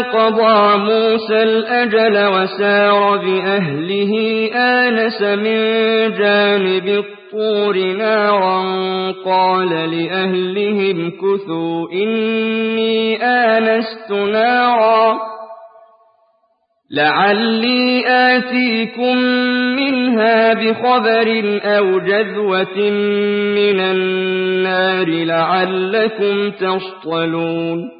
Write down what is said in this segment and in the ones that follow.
قضى موسى الأجل وسار بأهله آنس من جانب الطور نارا قال لأهلهم كثوا إني آنست نارا لعلي آتيكم منها بخبر أو جذوة من النار لعلكم تصطلون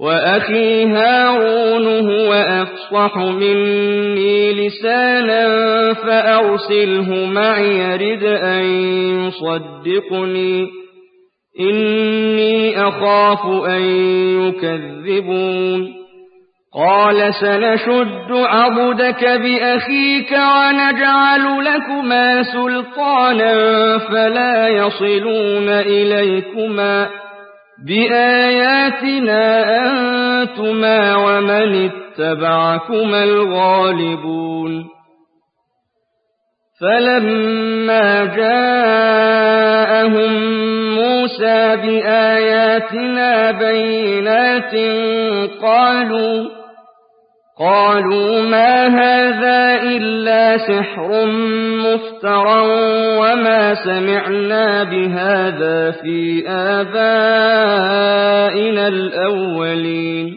وأخي هارون هو أفصح مني لسانا فأرسله معي رد أن يصدقني. إني أخاف أن يكذبون. قال سنشد عبدك بأخيك ونجعل لكما سلطانا فلا يصلون إليكما. بآياتنا أنتما ومن اتبعكما الغالبون. فلما جاءهم موسى بآياتنا بينات قالوا قالوا ما هذا إلا سحر مفترى وما سمعنا بهذا في آبائنا الأولين.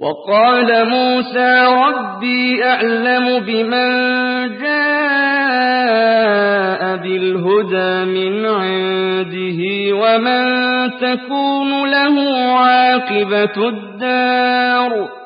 وقال موسى ربي أعلم بمن جاء بالهدى من عنده ومن تكون له عاقبة الدار.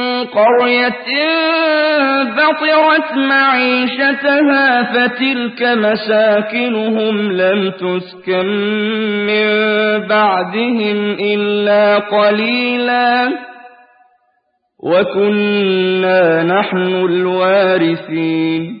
قرية بطرت معيشتها فتلك مساكنهم لم تسكن من بعدهم إلا قليلا. وكنا نحن الوارثين.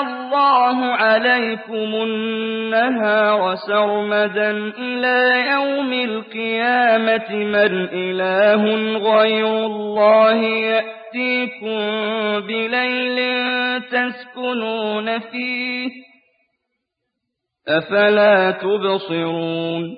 الله عليكم النهار سرمدا إلى يوم القيامة من إله غير الله يأتيكم بليل تسكنون فيه أفلا تبصرون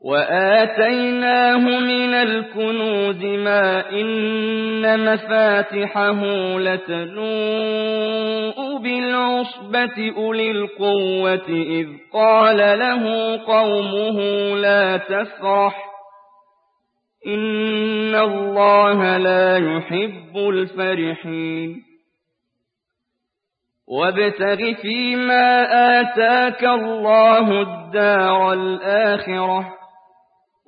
وآتيناه من الكنوز ما إن مفاتحه لتنوء بالعصبة أولي القوة إذ قال له قومه لا تفرح إن الله لا يحب الفرحين وابتغ فيما آتاك الله الدار الآخرة